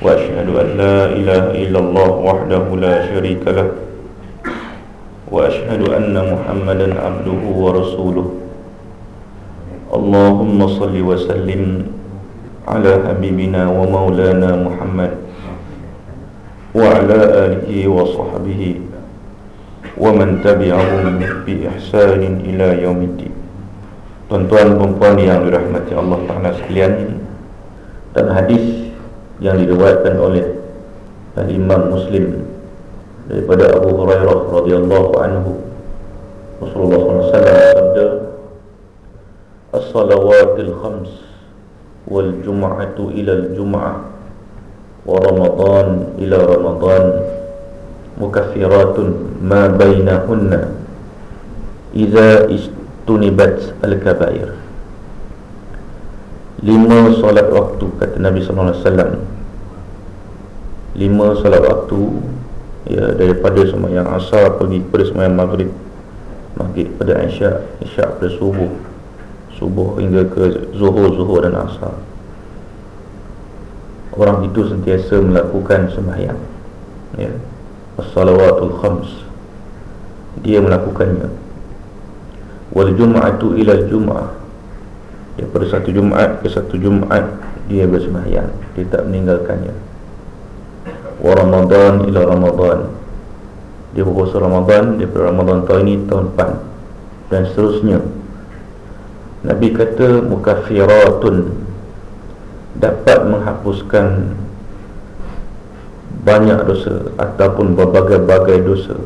واشهد ان لا اله الا الله وحده لا شريك له واشهد ان محمدا عبده ورسوله اللهم صل وسلم على حبيبنا ومولانا محمد وعلى اله وصحبه ومن تبعهم باحسان الى يوم الدين tuan-tuan dan puan-puan yang dirahmati Allah taala sekalian dan hadis yang diriwayatkan oleh Imam Muslim daripada Abu Hurairah radhiyallahu anhu. Rasulullah SAW sabda As-salawatil khams wal jum'atu ila al-jum'ah wa ramadan ila ramadan mukaffiratun ma bainahunna idza istunibat al-kabair. Lima solat waktu kata Nabi sallallahu alaihi wasallam lima solat waktu ya daripada sembahyang asar pergi kepada sembahyang maghrib. Maghrib pada isyak isyak pada subuh. Subuh hingga ke zuhur zuhur dan asar. Orang itu sentiasa melakukan sembahyang ya. As-salawatul khams. Dia melakukannya. Wal jum'atu ila jum'ah. Daripada satu Jumaat ke satu Jumaat dia bersembahyang. Dia tak meninggalkannya wa Ramadan ila Ramadan. Dia berpuasa Ramadan daripada Ramadan tahun ini tahun depan. Dan seterusnya. Nabi kata mukaffiratun. Dapat menghapuskan banyak dosa ataupun berbagai-bagai dosa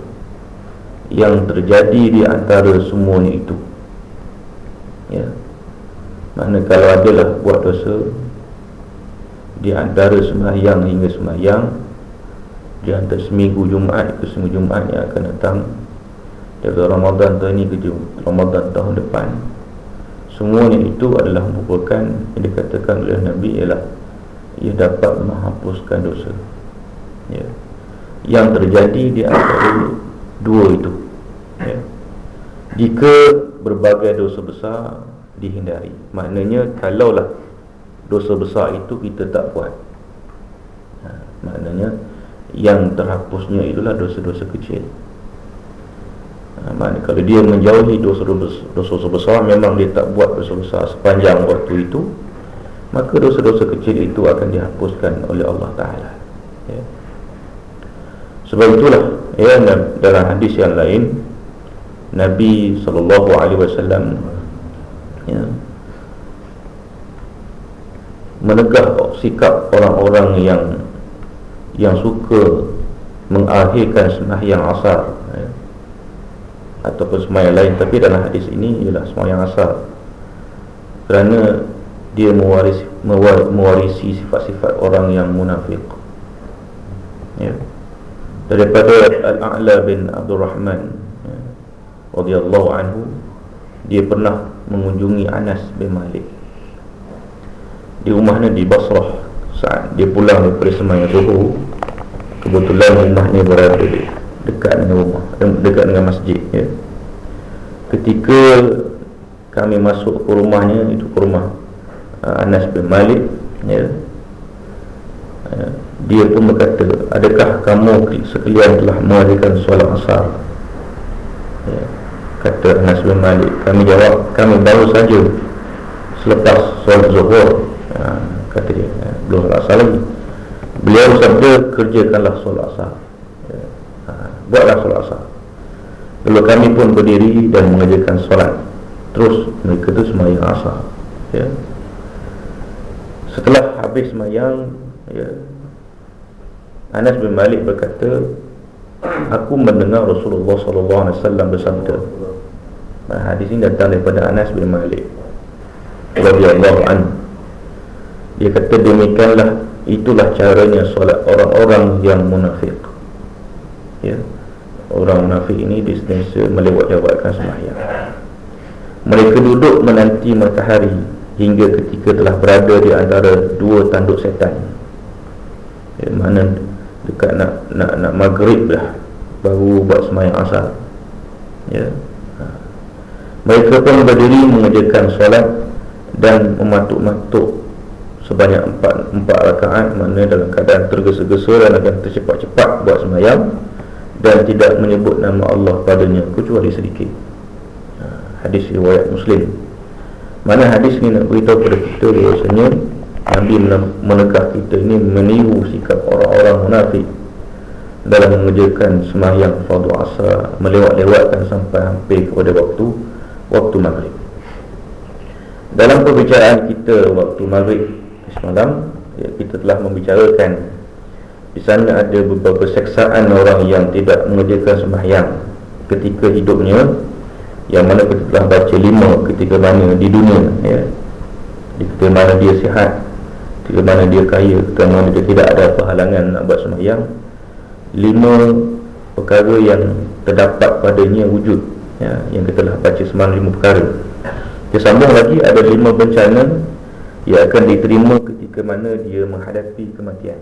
yang terjadi di antara semuanya itu. Ya. Mana kalau adalah buat dosa Di antara sembahyang hingga sembahyang Di antara seminggu Jumaat ke seminggu Jumaat yang akan datang. Dari Ramadan tahun ini ke Ramadan tahun depan. Semuanya itu adalah merupakan Yang dikatakan oleh Nabi ialah Ia dapat menghapuskan dosa. Ya. Yang terjadi di antara dua itu. Ya. Jika berbagai dosa besar dihindari Maknanya kalaulah dosa besar itu kita tak buat. Ha, Maknanya yang terhapusnya itulah dosa-dosa kecil ha, Maknanya kalau dia menjauhi dosa-dosa besar Memang dia tak buat dosa besar sepanjang waktu itu Maka dosa-dosa kecil itu akan dihapuskan oleh Allah Ta'ala ya. Sebab itulah ya, dalam hadis yang lain Nabi SAW ya, menegah sikap orang-orang yang yang suka mengakhirkan sembahyang asar ya, ataupun sembahyang lain. Tapi dalam hadis ini ialah sembahyang asar. Kerana dia mewarisi mewarisi sifat-sifat orang yang munafik ya. Daripada Al-A'la bin Abdul Rahman ya, radhiyallahu anhu dia pernah mengunjungi Anas bin Malik. Di rumahnya di Basrah. Saat dia pulang daripada semayang zuhur kebetulan rumahnya berada di dekat dengan rumah dekat dengan masjid ya. ketika kami masuk ke rumahnya itu ke rumah uh, Anas bin Malik ya. Uh, dia pun berkata adakah kamu sekalian telah mengadakan solat asar ya kata Anas bin Malik kami jawab kami baru saja selepas solat zuhur ha, kata dia ya, belum solat asar lagi beliau sabda kerjakanlah solat asar. Ya, ha, buatlah solat asar. Lalu kami pun berdiri dan mengerjakan solat. Terus mereka tu semayang asar ya. setelah habis semayang ya, Anas bin Malik berkata Aku mendengar Rasulullah SAW bersabda. Nah, hadis ini datang daripada Anas bin Malik radhiyallahu an. Dia kata demikianlah itulah caranya solat orang-orang yang munafik. Ya. Orang munafik ini disentiasa melewat-lewatkan sembahyang. Mereka duduk menanti matahari hingga ketika telah berada di antara dua tanduk setan. Ya, mana dekat nak nak nak maghrib dah baru buat sembahyang asar. Ya. Ha. mereka pun berdiri mengerjakan solat dan mematuk-matuk sebanyak empat, empat rakaat mana dalam keadaan tergesa-gesa dan akan tercepat-cepat buat sembahyang dan tidak menyebut nama Allah padanya kecuali sedikit. Ha, hadis riwayat muslim. Mana hadis ni nak beritahu kepada kita bahasanya Nabi menegah kita ini meniru sikap orang-orang munafik dalam mengerjakan sembahyang fardu asar melewat-lewatkan sampai hampir kepada waktu waktu maghrib. Dalam perbicaraan kita waktu maghrib semalam ya, kita telah membicarakan di sana ada beberapa seksaan orang yang tidak mengerjakan sembahyang ketika hidupnya yang mana kita telah baca lima ketika mana di dunia ya. Ketika mana dia sihat ketika mana dia kaya ketika mana dia tidak ada perhalangan nak buat sembahyang lima perkara yang terdapat padanya wujud ya, yang kita telah baca semalam lima perkara. Dia sambung lagi ada lima bencana ia akan diterima ketika mana dia menghadapi kematian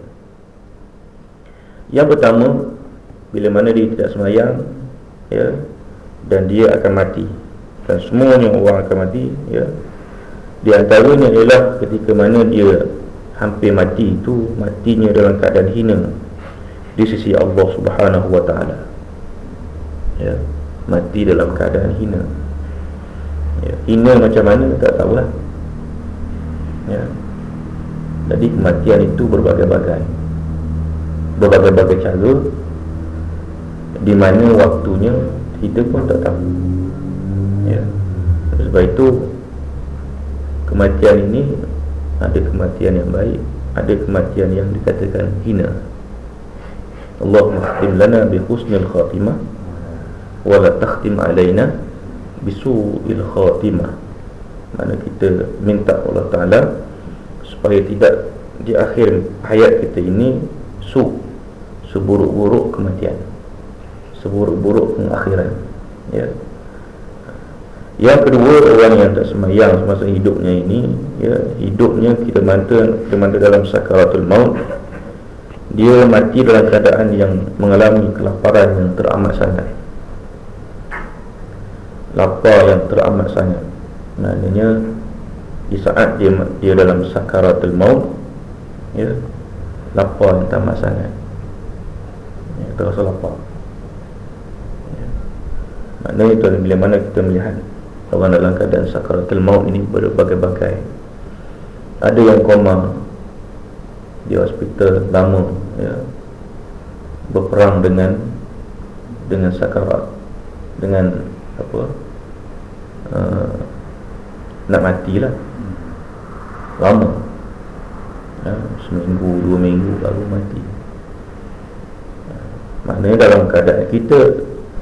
Yang pertama Bila mana dia tidak semayang ya, Dan dia akan mati Dan semuanya orang akan mati ya. Di antaranya ialah ketika mana dia Hampir mati itu Matinya dalam keadaan hina Di sisi Allah subhanahu wa ta'ala ya. Mati dalam keadaan hina ya. Hina macam mana tak tahulah ya. Jadi kematian itu berbagai-bagai. Berbagai-bagai cara. Di mana waktunya Kita pun tak tahu. Ya. Sebab itu Kematian ini Ada kematian yang baik Ada kematian yang dikatakan hina. Allah khtim lana bi husnil khatimah Wala takhtim alaina Bisu'il khatimah mana kita minta Allah Ta'ala supaya tidak di akhir hayat kita ini su seburuk-buruk kematian. Seburuk-buruk pengakhiran. Ya. Yang kedua orang yang tak semayang semasa hidupnya ini ya hidupnya kita manta kita manta dalam sakaratul maut dia mati dalam keadaan yang mengalami kelaparan yang teramat sangat. Lapar yang teramat sangat maknanya di saat dia dia dalam sakaratul maut ya lapar tamat sangat. Ya, terasa lapar. Ya. maknanya itu bila mana kita melihat orang dalam keadaan sakaratul maut ini berbagai-bagai. Ada yang koma di hospital lama ya berperang dengan dengan sakarat dengan apa uh, nak matilah. Lama. Ya, seminggu dua minggu baru mati. Ya, maknanya dalam keadaan kita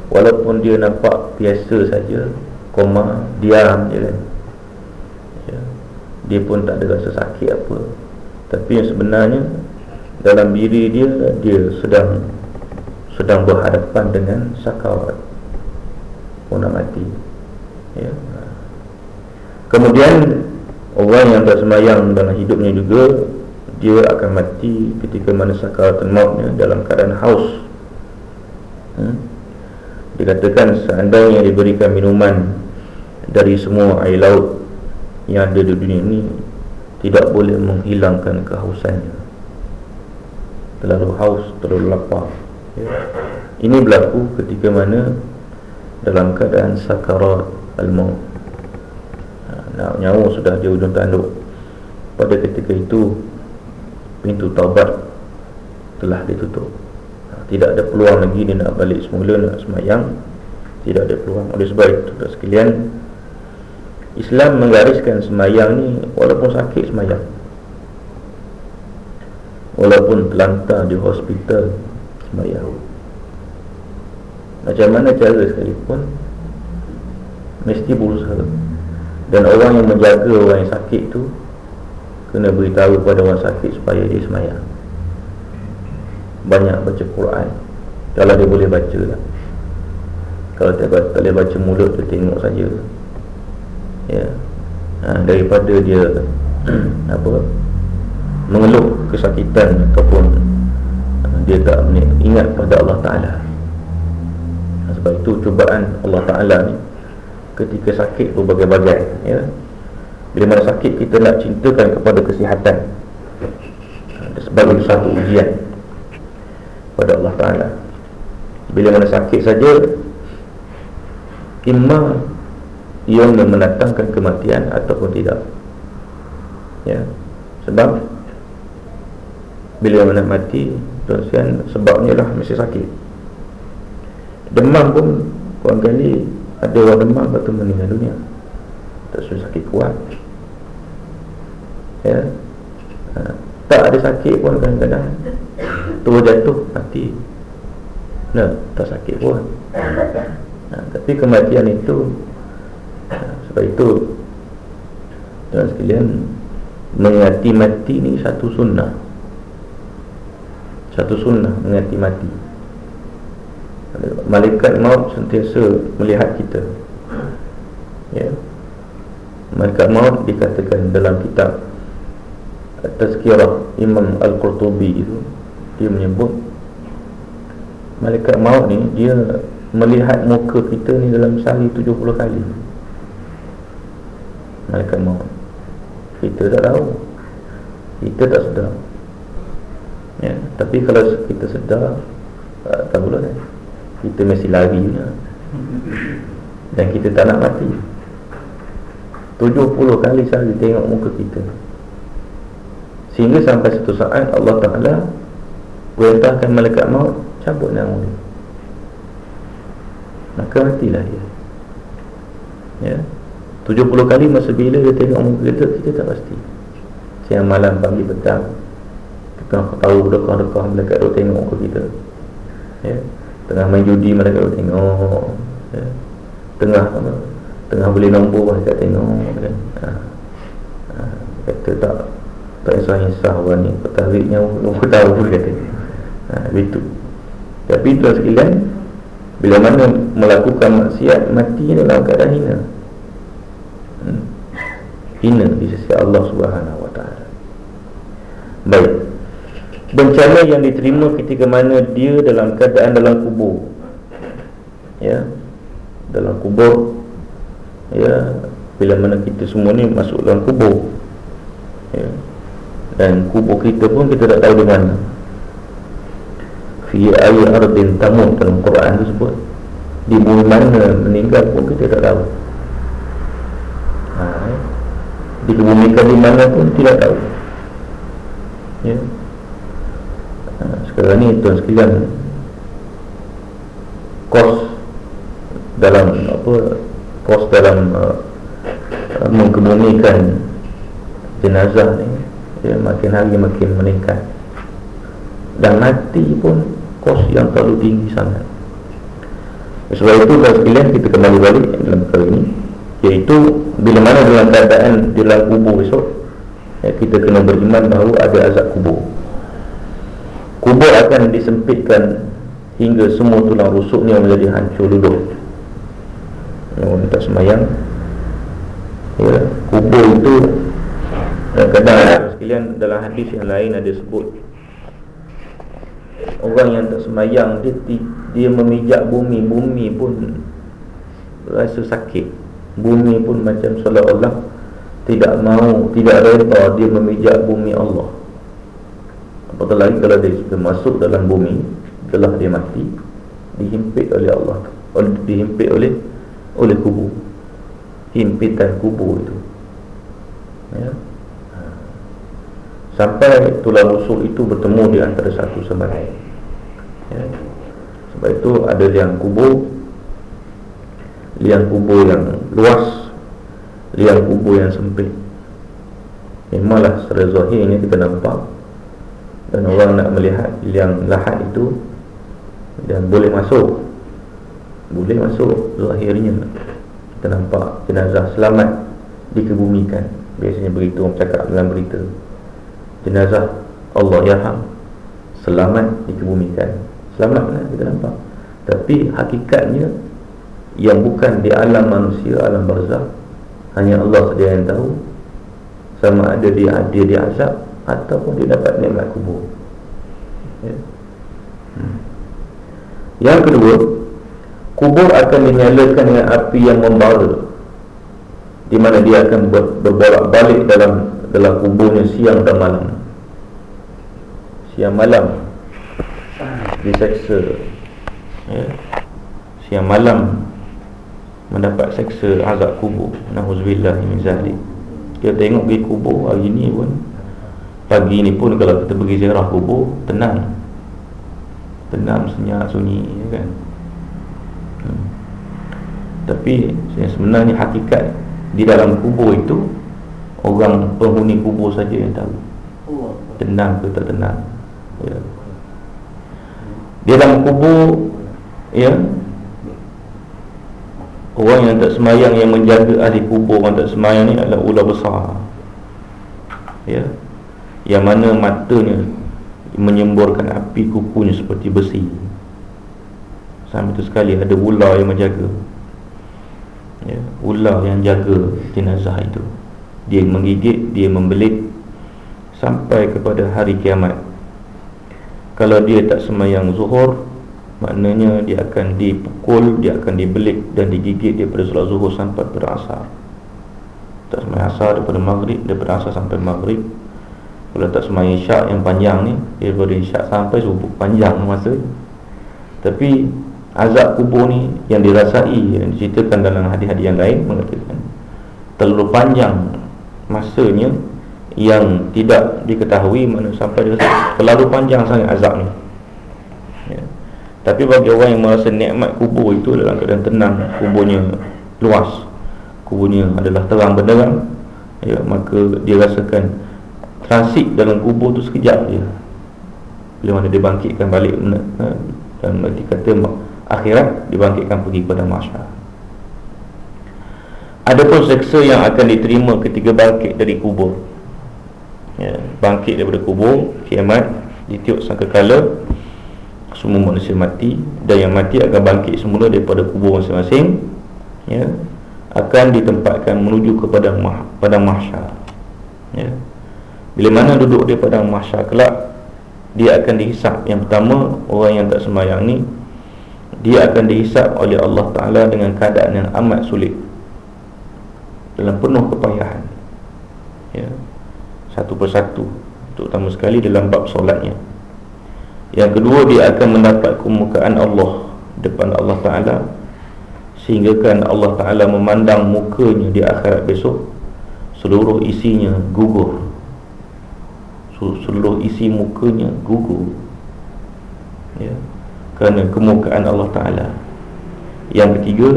walaupun dia nampak biasa saja koma diam je kan. Ya, dia pun tak ada rasa sakit apa. Tapi yang sebenarnya dalam diri dia dia sedang sedang berhadapan dengan sakarat pun nak mati. Ya Kemudian Orang yang tak semayang dalam hidupnya juga Dia akan mati ketika mana sakaratul mautnya dalam keadaan haus hmm? Dikatakan seandainya diberikan minuman Dari semua air laut Yang ada di dunia ini Tidak boleh menghilangkan kehausannya Terlalu haus, terlalu lapar ya. Ini berlaku ketika mana Dalam keadaan sakarat al-maut nah, nyawa sudah di ujung tanduk. Pada ketika itu pintu taubat telah ditutup. Nah, tidak ada peluang lagi dia nak balik semula nak semayang. Tidak ada peluang. Oleh sebab itu sekalian Islam menggariskan semayang ni walaupun sakit semayang. Walaupun terlantar di hospital semayang. Macam mana cara sekalipun mesti berusaha dan orang yang menjaga orang yang sakit tu kena beritahu kepada orang sakit supaya dia semayang. Banyak baca Quran. Kalau dia boleh baca lah. Kalau tak boleh baca mulut dia tengok saja. Ya. Ha, daripada dia apa mengeluh kesakitan ataupun ha, dia tak ingat pada Allah Ta'ala. Ha, sebab itu cubaan Allah Ta'ala ni ketika sakit berbagai-bagai ya. Bila mana sakit kita nak cintakan kepada kesihatan. Sebagai satu ujian Kepada Allah Ta'ala. Bila mana sakit saja Imma Ia mendatangkan kematian Ataupun tidak. Ya. Sebab Bila mana mati Sebabnya lah mesti sakit. Demam pun Kuang kali Ada orang demam Lepas meninggal dunia Tak sudah sakit kuat ya. ha. Tak ada sakit pun kadang-kadang Tua jatuh mati nah, Tak sakit pun ha. Tapi kematian itu ha. Sebab itu Tuan sekalian Mengati mati ni satu sunnah Satu sunnah Mengati mati Malaikat maut sentiasa melihat kita. Ya. Malaikat maut dikatakan dalam kitab Tazkirah Imam Al-Qurtubi itu Dia menyebut Malaikat maut ni Dia melihat muka kita ni dalam sehari 70 kali. Malaikat maut. Kita tak tahu. Kita tak sedar. Ya, Tapi kalau kita sedar Tak lah kan Kita mesti lari lah. Dan kita tak nak mati. 70 kali sehari tengok muka kita. Sehingga sampai satu saat Allah Ta'ala Perintahkan malaikat maut Cabut nama dia Maka matilah dia. Ya. 70 kali masa bila dia tengok muka kita Kita tak pasti. Siang malam pagi petang. Kita tahu dekah-dekah malaikat dia tengok muka kita. Ya Tengah main judi malaikat dia tengok Ya Tengah apa Tengah beli nombor malaikat tengok kan? ha. Ha. Kata tak tak insah-insah orang ni Petariknya Nombor tahu kata ha, Begitu Tapi tuan sekalian Bila mana melakukan maksiat Mati dalam keadaan hina hmm. Hina di sisi Allah subhanahu wa ta'ala Baik Bencana yang diterima ketika mana dia dalam keadaan dalam kubur. Ya. Dalam kubur. Ya. Bila mana kita semua ni masuk dalam kubur. Ya. Dan kubur kita pun kita tak tahu di mana. Fi ayi ardin tamut dalam Quran itu sebut di bumi mana meninggal pun kita tak tahu. Ha, eh? dikebumikan di mana pun tidak tahu. Ya sekarang ni tuan sekalian kos dalam apa kos dalam uh, mengebumikan jenazah ni dia makin hari makin meningkat. Dan mati pun kos yang terlalu tinggi sangat. Sebab itu kalau sekalian kita kembali balik dalam perkara ini iaitu bila mana dalam keadaan di dalam kubur besok ya, kita kena beriman bahawa ada azab kubur kubur akan disempitkan hingga semua tulang rusuknya menjadi hancur duduk. Orang tak semayang. Ya, kubur itu kadang-kadang sekalian dalam hadis yang lain ada sebut Orang yang tak semayang dia, dia memijak bumi Bumi pun rasa sakit. Bumi pun macam seolah-olah Tidak mau, tidak reda dia memijak bumi Allah Apatah lagi kalau dia sudah masuk dalam bumi Telah dia mati Dihimpit oleh Allah Dihimpit oleh oleh kubur Himpitan kubur itu. Ya. Sampai tulang rusuk itu bertemu di antara satu sama lain. Ya. Sebab itu ada liang kubur Liang kubur yang luas Liang kubur yang sempit. Memanglah secara zahirnya kita nampak Dan orang nak melihat liang lahat itu Dan boleh masuk. Boleh masuk zahirnya. Kita nampak jenazah selamat Dikebumikan. Biasanya berita orang cakap dalam berita. Jenazah Allah yarham selamat dikebumikan. Selamat lah kita nampak. Tapi hakikatnya yang bukan di alam manusia alam barzah hanya Allah saja yang tahu. Sama ada dia ada di azab ataupun dia dapat nikmat kubur ya. hmm. yang kedua kubur akan dinyalakan dengan api yang membara di mana dia akan ber, berbolak-balik dalam dalam kuburnya siang dan malam. Siang malam diseksa. Ya. Siang malam mendapat seksa azab kubur. Nauzubillah min zalik. Kita tengok pergi kubur hari ni pun pagi ni pun kalau kita pergi ziarah kubur tenang. Tenang senyap sunyi ya kan. Hmm. Tapi sebenarnya hakikat di dalam kubur itu orang penghuni kubur saja yang tahu tenang ke tak tenang ya. di dalam kubur ya orang yang tak semayang yang menjaga ahli kubur orang tak semayang ni adalah ular besar ya yang mana matanya menyemburkan api kukunya seperti besi. Sampai itu sekali ada ular yang menjaga. Ya, ular yang jaga jenazah itu. Dia menggigit, dia membelit sampai kepada hari kiamat. Kalau dia tak semayang zuhur maknanya dia akan dipukul dia akan dibelit dan digigit daripada solat zuhur sampai pada asar. Tak semayang asar daripada maghrib daripada asar sampai maghrib kalau tak semayang isyak yang panjang ni daripada isyak sampai subuh panjang masa. Tapi azab kubur ni yang dirasai yang diceritakan dalam hadis-hadis yang lain mengatakan terlalu panjang masanya yang tidak diketahui mana sampai dirasa terlalu panjang sangat azab ni. Ya. tapi bagi orang yang merasa nikmat kubur itu dalam keadaan tenang kuburnya luas kuburnya adalah terang benderang ya, maka dia rasakan transit dalam kubur tu sekejap je. Bila mana dia bangkitkan balik ha, dan berarti kata akhirat dibangkitkan pergi kepada masyarakat Adapun seksa yang akan diterima ketika bangkit dari kubur. Ya, Bangkit daripada kubur Kiamat Ditiup sangka kala Semua manusia mati Dan yang mati akan bangkit semula daripada kubur masing-masing ya, Akan ditempatkan menuju kepada padang mahsyar ya. Bila mana duduk di padang mahsyar kelak Dia akan dihisap. Yang pertama Orang yang tak sembahyang ni dia akan dihisap oleh Allah Ta'ala dengan keadaan yang amat sulit. Dalam penuh kepayahan. Ya. satu persatu. Terutama sekali dalam bab solatnya. Yang kedua dia akan mendapat kemukaan Allah depan Allah Ta'ala sehingga kan Allah Ta'ala memandang mukanya di akhirat besok seluruh isinya gugur seluruh isi mukanya gugur. Ya. Kerana kemukaan Allah Ta'ala. Yang ketiga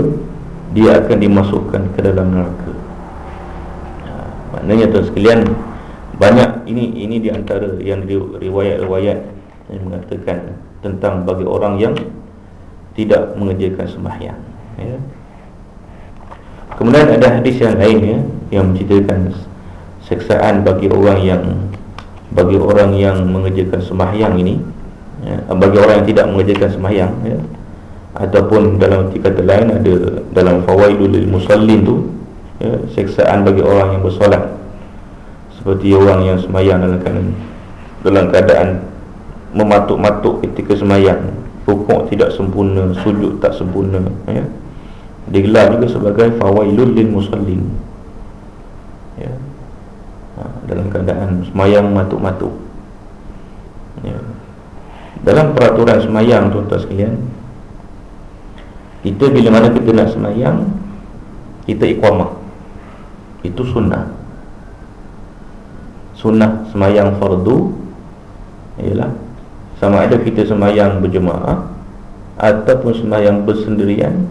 Dia akan dimasukkan ke dalam neraka. Ha, Maknanya tuan sekalian Banyak ini ini di antara yang riwayat-riwayat Yang mengatakan tentang bagi orang yang Tidak mengerjakan sembahyang ya. Kemudian ada hadis yang lain ya, Yang menceritakan Seksaan bagi orang yang Bagi orang yang mengerjakan sembahyang ini ya, bagi orang yang tidak mengerjakan sembahyang ya, ataupun dalam kata lain ada dalam fawaidul musallin tu ya, seksaan bagi orang yang bersolat. Seperti orang yang sembahyang dalam keadaan dalam keadaan mematuk-matuk ketika sembahyang. Rukuk tidak sempurna sujud tak sempurna ya. Digelar juga sebagai fawailul lil musallin dalam keadaan sembahyang matuk-matuk. Ya. Dalam peraturan semayang tuan-tuan sekalian Kita bila mana kita nak semayang Kita iqamah. Itu sunnah. Sunnah semayang fardu Ialah Sama ada kita semayang berjemaah Ataupun semayang bersendirian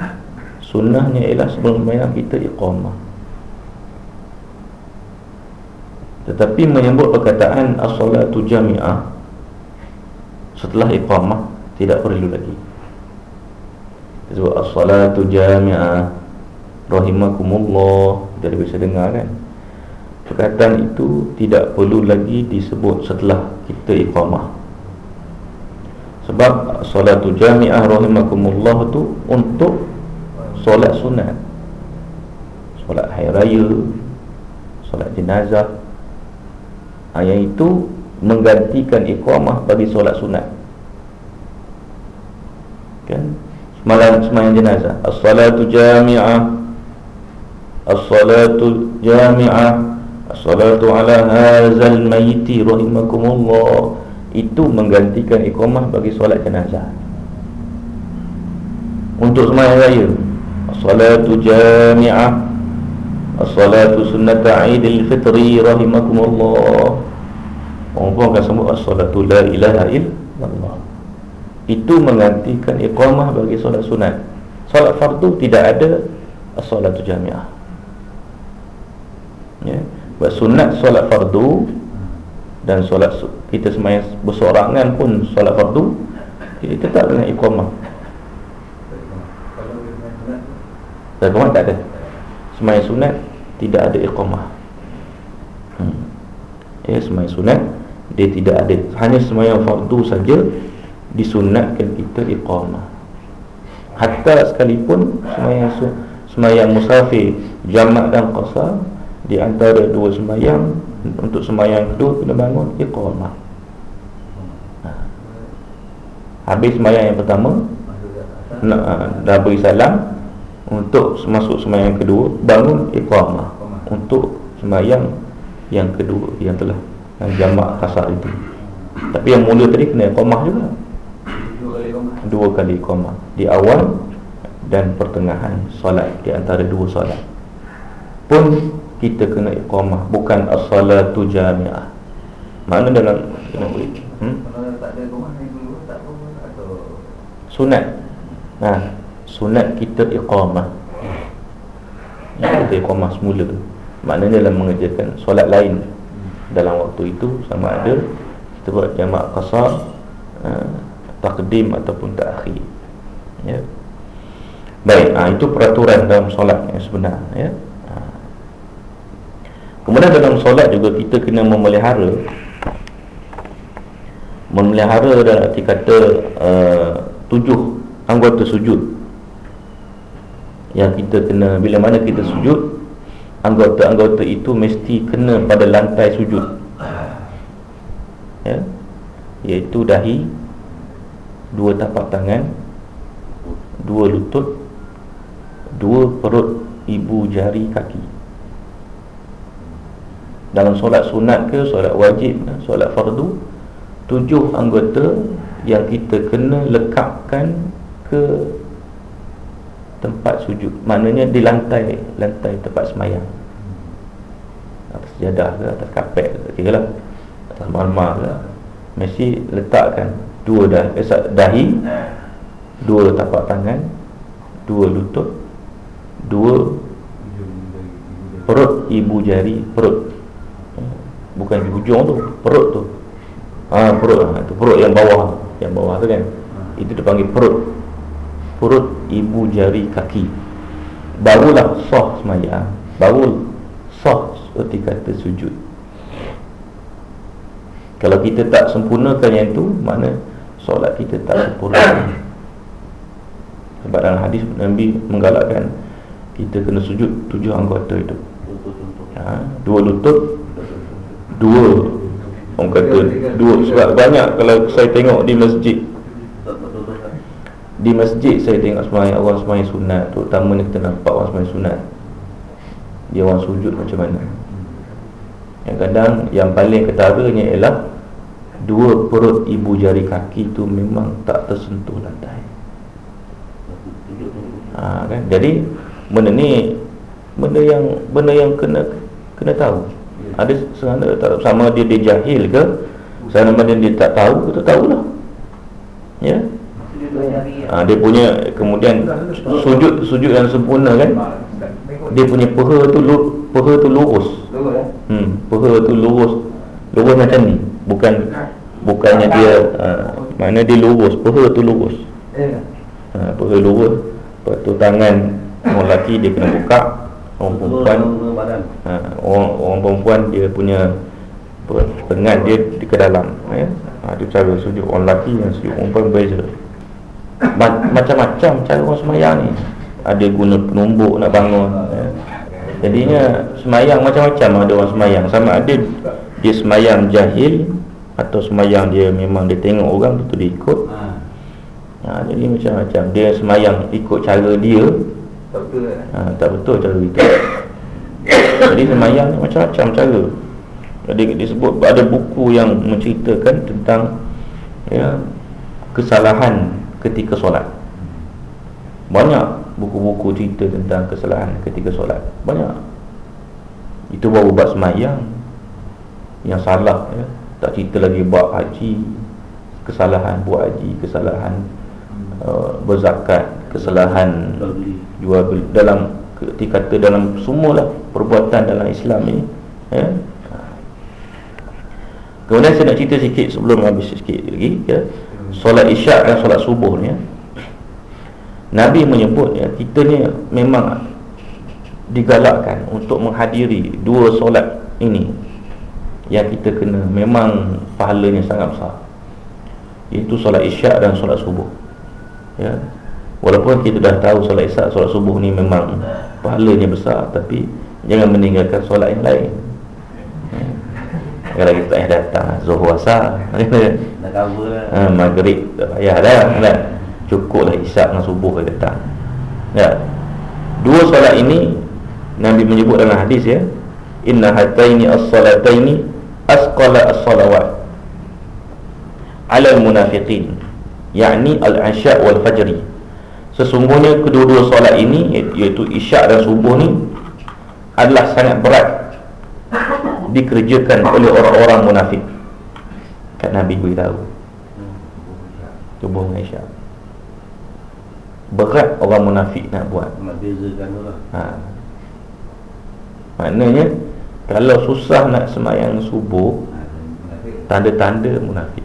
Sunnahnya ialah sebelum semayang kita iqamah Tetapi menyebut perkataan As-salatu jami'ah setelah iqamah tidak perlu lagi. Sebab as-salatu jami'ah rahimakumullah. Dari bisa dengar kan? Perkataan itu tidak perlu lagi disebut setelah kita iqamah. Sebab solatu jami'ah rahimakumullah tu untuk solat sunat. Solat hari raya solat jenazah yang itu menggantikan iqamah bagi solat sunat. Kan? Semalam semayang jenazah. As-salatu jami'ah. As-salatu jami'ah. As-salatu ala hazal mayyiti rahimakumullah. Itu menggantikan iqamah bagi solat jenazah. Untuk semayang raya. As-salatu jami'ah as-salatu sunnata idil fitri rahimakumullah. Orang pun akan sebut as-salatu la ilaha illallah. Itu menggantikan iqamah bagi solat sunat. Solat fardu tidak ada as-salatu jami'ah. Ya. Buat sunat solat fardu Dan solat kita semayang bersorangan pun solat fardu Kita tak dengan iqamah. Iqamah tak ada Semayang sunat tidak ada iqamah hmm. Ya semayang sunat dia tidak ada hanya semayang fardu saja disunatkan kita iqamah hatta sekalipun semayang semayang musafir jamak dan qasar di antara dua semayang untuk semayang kedua kena bangun iqamah ha. habis semayang yang pertama nak ha, dah beri salam untuk masuk semayang kedua bangun iqamah. Untuk semayang yang kedua yang telah jamak kasar itu. Tapi yang mula tadi kena komah juga. Dua kali komah di awal dan pertengahan solat di antara dua solat. Pun kita kena iqamah bukan as-salatu jami'ah. Mana dalam kena hmm? sunat. Nah sunat kita iqamah. Kita iqamah semula. Maknanya dalam mengerjakan solat lain. Dalam waktu itu sama ada kita buat jamak qasar uh, takdim ataupun takhir. Ya. Baik ha, itu peraturan dalam solat yang sebenar ya. Ha. kemudian dalam solat juga kita kena memelihara. Memelihara dan arti kata uh, tujuh anggota sujud yang kita kena bila mana kita sujud anggota-anggota itu mesti kena pada lantai sujud. Ya. Iaitu dahi dua tapak tangan dua lutut dua perut ibu jari kaki. Dalam solat sunat ke solat wajib solat fardu tujuh anggota yang kita kena lekapkan ke tempat sujud. Maknanya di lantai lantai tempat semayang. Atas jadah ke atas kapet ke kira lah. Atas marmar ke. Mesti letakkan dua dah, eh, dahi dua tapak tangan dua lutut dua perut ibu jari perut. Bukan di hujung tu perut tu. Ha, perut ha, tu perut yang bawah yang bawah tu kan. Itu dipanggil perut. Perut ibu jari kaki. Barulah sah semayang baru sah seperti kata sujud. Kalau kita tak sempurnakan yang tu mana solat kita tak sempurna? Sebab dalam hadis Nabi menggalakkan kita kena sujud tujuh anggota itu. Ha, dua lutut dua. Orang kata dua. Sebab banyak kalau saya tengok di masjid di masjid saya tengok semayang orang semayang sunat Terutama ni kita nampak orang semayang sunat. Dia orang sujud macam mana? Yang kadang yang paling ketaranya ialah Dua perut ibu jari kaki tu memang tak tersentuh lantai. Ha, kan? Jadi benda ni Benda yang benda yang kena kena tahu. Ada serana tak sama dia dia jahil ke Sama dia, dia tak tahu kita tahulah. Ya ha, dia punya kemudian sujud sujud yang sempurna kan? Dia punya peha tu peha tu lurus. Hmm peha tu lurus. Lurus macam ni? Bukan bukannya dia ha, mana dia lurus. Peha tu lurus. Ha, peha lurus. Lepas tu tangan orang lelaki dia kena buka orang perempuan. ha, orang, orang perempuan dia punya pengat dia di ke dalam ya? ha, dia cara sujud. Orang lelaki yang sujud. Perempuan berbeza macam-macam cara orang semayang ni. Ada guna penumbuk nak bangun ya? jadinya semayang macam-macam ada orang semayang. Sama ada dia semayang jahil atau semayang dia memang dia tengok orang betul dia ikut. Ha, jadi macam-macam. Dia semayang ikut cara dia. Tak betul ha, tak betul cara itu jadi semayang macam-macam cara. Jadi disebut ada buku yang menceritakan tentang ya, kesalahan ketika solat banyak buku-buku cerita tentang kesalahan ketika solat banyak itu baru buat semayang yang salah ya. tak cerita lagi buat haji kesalahan buat haji kesalahan uh, berzakat kesalahan jual beli dalam dikata dalam semualah perbuatan dalam Islam ini ya. kemudian saya nak cerita sikit sebelum habis sikit lagi ya. Solat isyak dan solat subuh ni. Nabi menyebut ya, kita ni memang digalakkan untuk menghadiri dua solat ini yang kita kena memang pahalanya sangat besar iaitu solat isyak dan solat subuh ya walaupun kita dah tahu solat isyak solat subuh ni memang pahalanya besar tapi jangan meninggalkan solat yang lain. Kalau kita tak datang zuhur asar nak cover lah ha, maghrib tak payah dah kan? Cukuplah isyak dengan subuh ke datang. Ya. Dua solat ini Nabi menyebut dalam hadis ya. Inna hataini as-salataini asqala as-salawat. Ala al-munafiqin. Yakni al-isya' wal fajri sesungguhnya kedua-dua solat ini iaitu isyak dan subuh ni adalah sangat berat dikerjakan oleh orang-orang munafik. Kat Nabi beritahu subuh dengan isyak berat orang munafik nak buat. Ha. maknanya kalau susah nak semayang subuh Tanda-tanda munafik.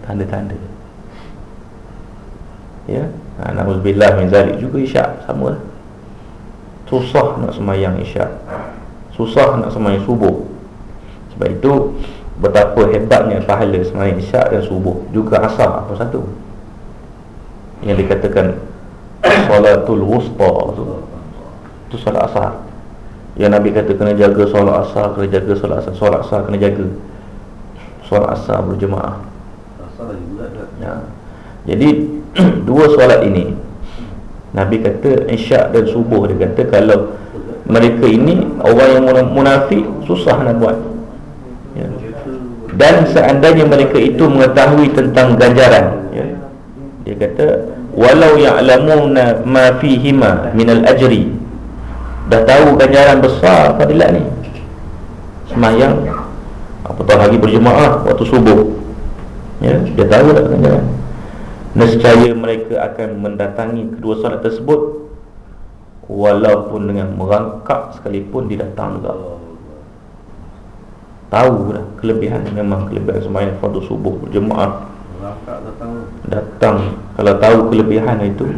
Tanda-tanda. Ya? Ha, Na'udzubillah min zalik juga isyak Sama lah. Susah nak semayang isyak Susah nak semayang subuh. Sebab itu Betapa hebatnya pahala semayang isyak dan subuh Juga asar apa satu. Yang dikatakan Salatul wusta. Tu Itu salat asar. Yang Nabi kata kena jaga solat asar Kena jaga solat asar Solat asar kena jaga. Solat asar berjemaah. Asar juga ya. Jadi Dua solat ini Nabi kata Isyak dan subuh. Dia kata kalau Mereka ini Orang yang munafik Susah nak buat. Ya. Dan seandainya mereka itu Mengetahui tentang ganjaran ya. Dia kata Walau ya'lamuna ma fihima Minal ajri. Dah tahu ganjaran besar fadilat ni. Semayang apatah lagi berjemaah waktu subuh. Ya dia tahu dah ganjaran? Nescaya mereka akan mendatangi kedua solat tersebut walaupun dengan merangkak sekalipun dia datang juga tahu dah kelebihan memang kelebihan semayang waktu subuh berjemaah datang. Kalau tahu kelebihan itu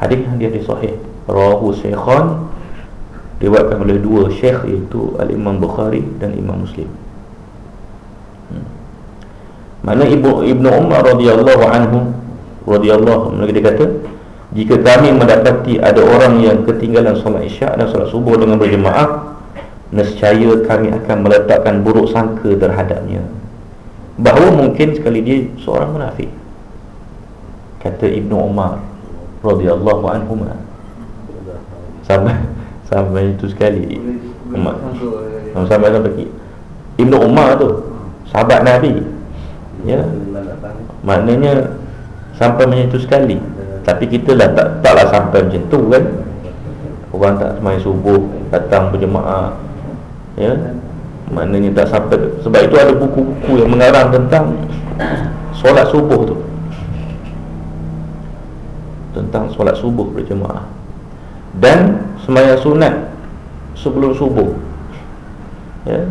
hadis dia di sahih. Rawahu syaikhan Dibuatkan oleh dua syekh iaitu Al-Imam Bukhari dan Imam Muslim. Hmm. Mana Ibu Ibnu Umar radhiyallahu anhu radhiyallahu anhu dia kata jika kami mendapati ada orang yang ketinggalan solat isyak dan solat subuh dengan berjemaah nescaya kami akan meletakkan buruk sangka terhadapnya. Bahawa mungkin sekali dia seorang munafik. Kata Ibnu Umar radhiyallahu anhu sampai Sampai itu sekali. Umar. Sampai sampai Ibnu Umar tu Sahabat Nabi. Ya. Maknanya Sampai macam itu sekali Tapi kita lah tak, taklah sampai macam tu kan. Orang tak semain subuh Datang berjemaah. Ya? Maknanya tak sampai. Sebab itu ada buku-buku yang mengarang tentang Solat subuh tu. Tentang solat subuh berjemaah. Dan semayang sunat sebelum subuh. Ya?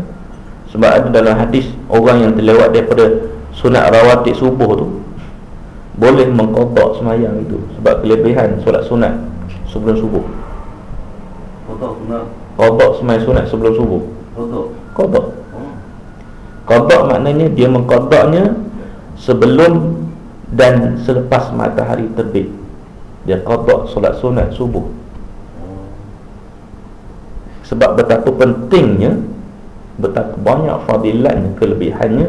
Sebab ada dalam hadis orang yang terlewat daripada sunat rawatib subuh tu boleh mengkodok semayang itu sebab kelebihan solat sunat sebelum subuh. Qadha semai sunat sebelum subuh. Qadha Qadha maknanya dia mengqadhanya Sebelum dan selepas matahari terbit. Dia qadha solat sunat subuh. Sebab betapa pentingnya Betapa banyak fadilatnya Kelebihannya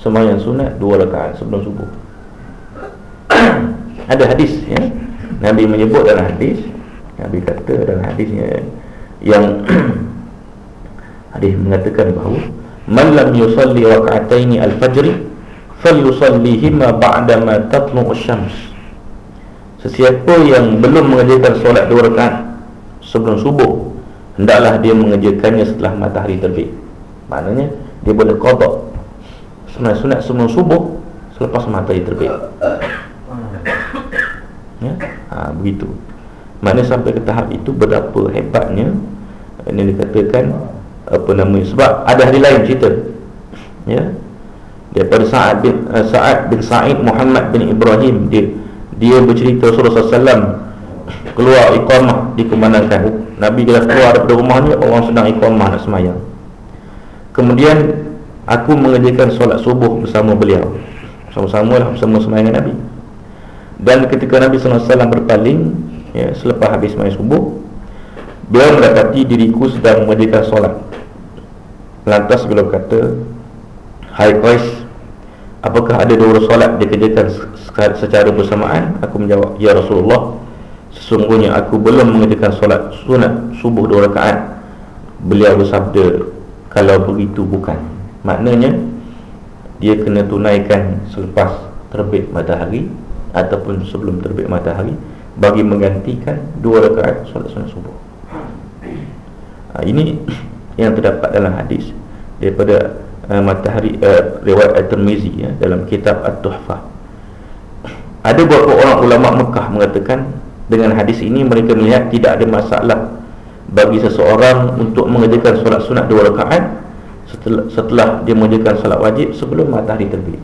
Semayang sunat dua rakaat sebelum subuh Ada hadis ya. Nabi menyebut dalam hadis Nabi kata dalam hadisnya Yang Hadis mengatakan bahawa Man lam yusalli raka'ataini al-fajri Falyusallihima ba'dama tatlu'u syams. Sesiapa yang belum mengerjakan solat dua rakaat Sebelum subuh Hendaklah dia mengerjakannya setelah matahari terbit. Maknanya dia boleh kodok Sunat-sunat sebelum subuh Selepas matahari terbit ya? ha, Begitu. Maknanya sampai ke tahap itu Berapa hebatnya Ini dikatakan Apa namanya Sebab ada hari lain cerita Ya. Daripada Sa'ad bin, uh, Sa'ad bin Sa'id Muhammad bin Ibrahim Dia dia bercerita Rasulullah SAW Keluar iqamah Dikumandangkan Nabi dia keluar daripada rumahnya Orang sedang iqamah nak semayang. Kemudian Aku mengerjakan solat subuh bersama beliau. Sama-sama lah bersama semayang Nabi Dan ketika Nabi SAW berpaling ya, Selepas habis semayang subuh Beliau mendapati diriku sedang mengerjakan solat. Lantas beliau kata Hai Qais Apakah ada dua solat dikerjakan secara bersamaan? Aku menjawab Ya Rasulullah Sesungguhnya aku belum mengerjakan solat sunat subuh dua rakaat. Beliau bersabda kalau begitu bukan. Maknanya Dia kena tunaikan selepas terbit matahari Ataupun sebelum terbit matahari Bagi menggantikan dua rakaat solat sunat subuh ha, Ini yang terdapat dalam hadis Daripada uh, matahari uh, Riwayat Al-Tirmizi ya, Dalam kitab At-Tuhfah Ada beberapa orang ulama Mekah mengatakan Dengan hadis ini mereka melihat tidak ada masalah bagi seseorang untuk mengerjakan solat sunat dua rakaat setelah, setelah dia mengerjakan solat wajib sebelum matahari terbit.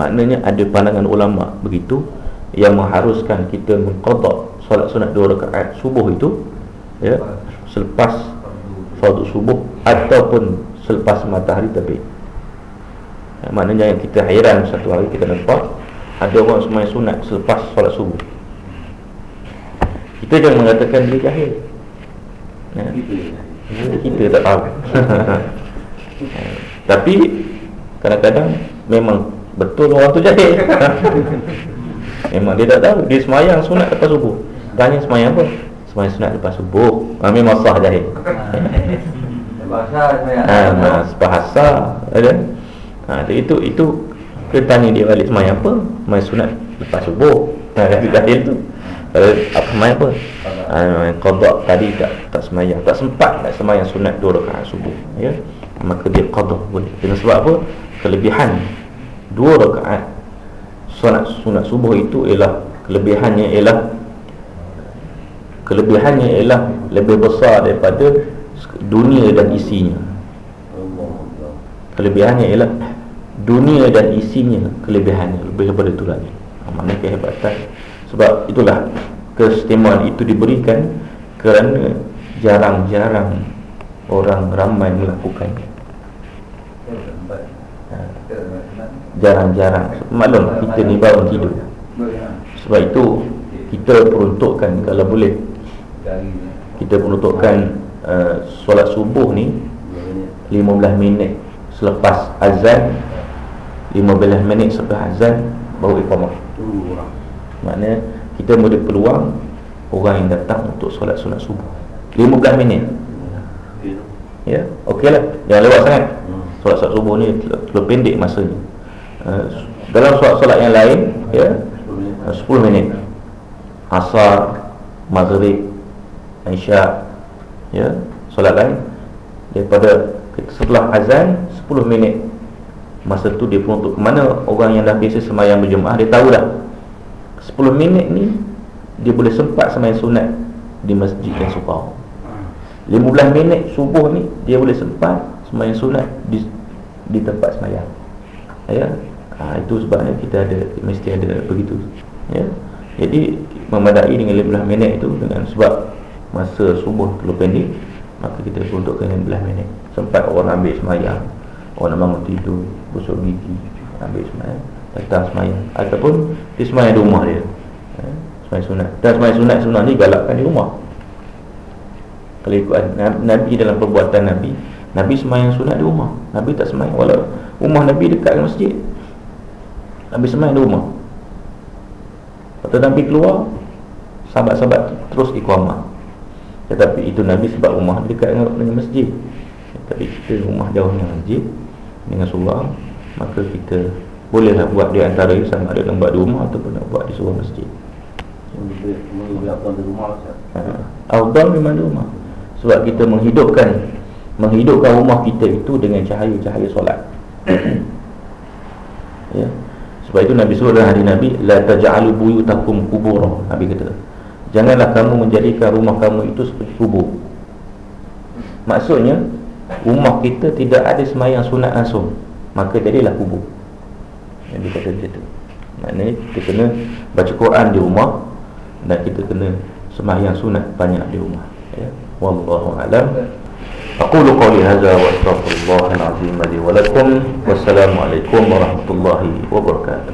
Maknanya ada pandangan ulama begitu yang mengharuskan kita mengqada solat sunat dua rakaat subuh itu ya selepas fardu subuh ataupun selepas matahari terbit. Ha, maknanya yang kita hairan satu hari kita nampak ada orang semai sunat selepas solat subuh. Kita jangan mengatakan dia jahil ya. Kita tak tahu Tapi Kadang-kadang Memang Betul orang tu jahil Memang dia tak tahu. Dia semayang sunat lepas subuh. Tanya semayang apa? Semayang sunat lepas subuh. Ha, Memang sah jahil Bahasa ha, Bahasa Ada? Ha, Itu Itu Kita tanya dia balik semayang apa? Semayang sunat lepas subuh. Ha, jahil tu. Kalau apa semayang apa? Uh, qada tadi tak tak semayang, tak sempat nak semayang sunat dua rakaat subuh, ya. Maka dia qada boleh. Dengan sebab apa? Kelebihan dua rakaat sunat sunat subuh itu ialah kelebihannya ialah kelebihannya ialah lebih besar daripada dunia dan isinya. Kelebihannya ialah dunia dan isinya kelebihannya lebih daripada itu lagi. Maknanya kehebatan sebab itulah keistimewaan itu diberikan kerana jarang-jarang orang ramai melakukannya. Ha. Jarang-jarang. Maklum kita ni baru tidur. Sebab itu kita peruntukkan kalau boleh kita peruntukkan uh, solat subuh ni 15 minit selepas azan 15 minit selepas azan baru iqamah. Maknanya kita boleh peluang Orang yang datang untuk solat sunat subuh 15 minit Ya, okey lah Jangan lewat sangat Solat solat subuh ni terlalu pendek masanya Dalam solat-solat yang lain Ya, uh, 10 minit. Asar Maghrib Aisyah Ya, solat lain. Daripada setelah azan 10 minit Masa tu dia pun untuk Mana? Orang yang dah biasa semayang berjemaah Dia tahu dah 10 minit ni Dia boleh sempat semayang sunat Di masjid yang supau 15 minit subuh ni Dia boleh sempat semayang sunat Di, di tempat semayang. Ya ha, Itu sebabnya kita ada Mesti ada begitu Ya. Jadi Memadai dengan 15 minit itu Dengan sebab masa subuh terlalu pendek maka kita peruntukkan 15 minit. Sempat orang ambil semayang orang bangun tidur busuk gigi ambil semayang datang semayang. Ataupun di semayang di rumah dia eh, semayang sunat. Dan semayang sunat sunat ni galakkan di rumah. Kalau ikut Nabi dalam perbuatan Nabi Nabi semayang sunat di rumah. Nabi tak semayang walau rumah Nabi dekat dengan masjid Nabi semayang di rumah. Lepas Nabi keluar Sahabat-sahabat terus ikhwamah Tetapi itu Nabi sebab rumah dekat dengan masjid. Tapi kita rumah jauh dengan masjid Dengan surah Maka kita bolehlah buat di antara Sama ada nak buat di rumah ataupun nak buat di surah masjid. Awdal memang di rumah. Sebab kita menghidupkan Menghidupkan rumah kita itu dengan cahaya-cahaya solat. Ya sebab itu Nabi suruh dalam hadis Nabi La taja'alu buyutakum kubura. Nabi kata Janganlah kamu menjadikan rumah kamu itu seperti kubur. Maksudnya Rumah kita tidak ada semayang sunat langsung. Maka jadilah kubur. Nabi kata macam Maknanya kita kena baca Quran di rumah Dan kita kena semayang sunat banyak di rumah ya. Wallahu'alam أقول قولي هذا وأستغفر الله العظيم لي ولكم والسلام عليكم ورحمة الله وبركاته